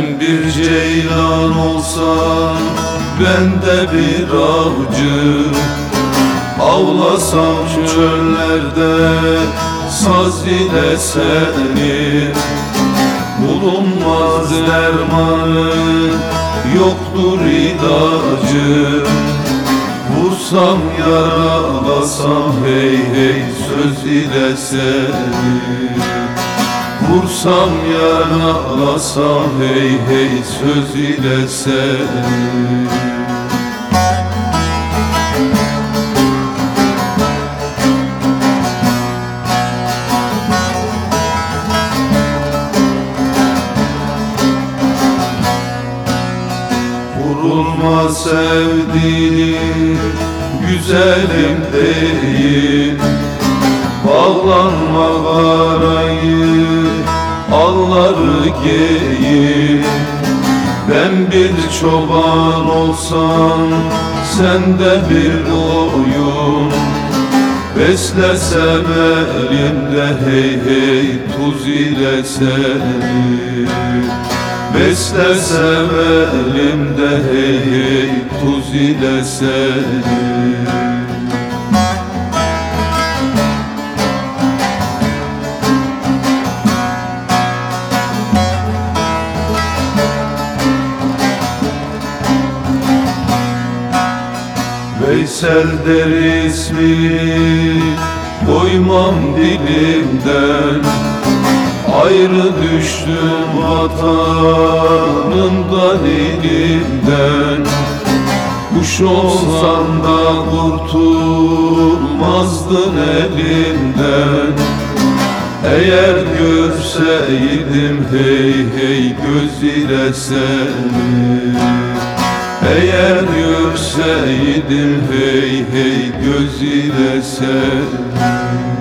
Sen bir ceylan olsan ben de bir avcı. Avlasam çöllerde saz ile seni. Bulunmaz dermanı yoktur ilacı Vursam yaralasam hey hey söz ile seni Vursam yaralasam hey hey söz ile seni Vurulma sevdiğim güzelim değil. Bağlanma karayı geyik Ben bir çoban olsam sen de bir oyun. Beslesem elimde hey hey tuz ile seni. Beslesem elimde hey hey tuz ile seni Veysel ismini koymam dilimden. Ayrı düştüm vatanımdan ilimden Kuş olsan da kurtulmazdın elimden Eğer görseydim hey hey göz ile seni eğer görseydim hey hey göz ile seni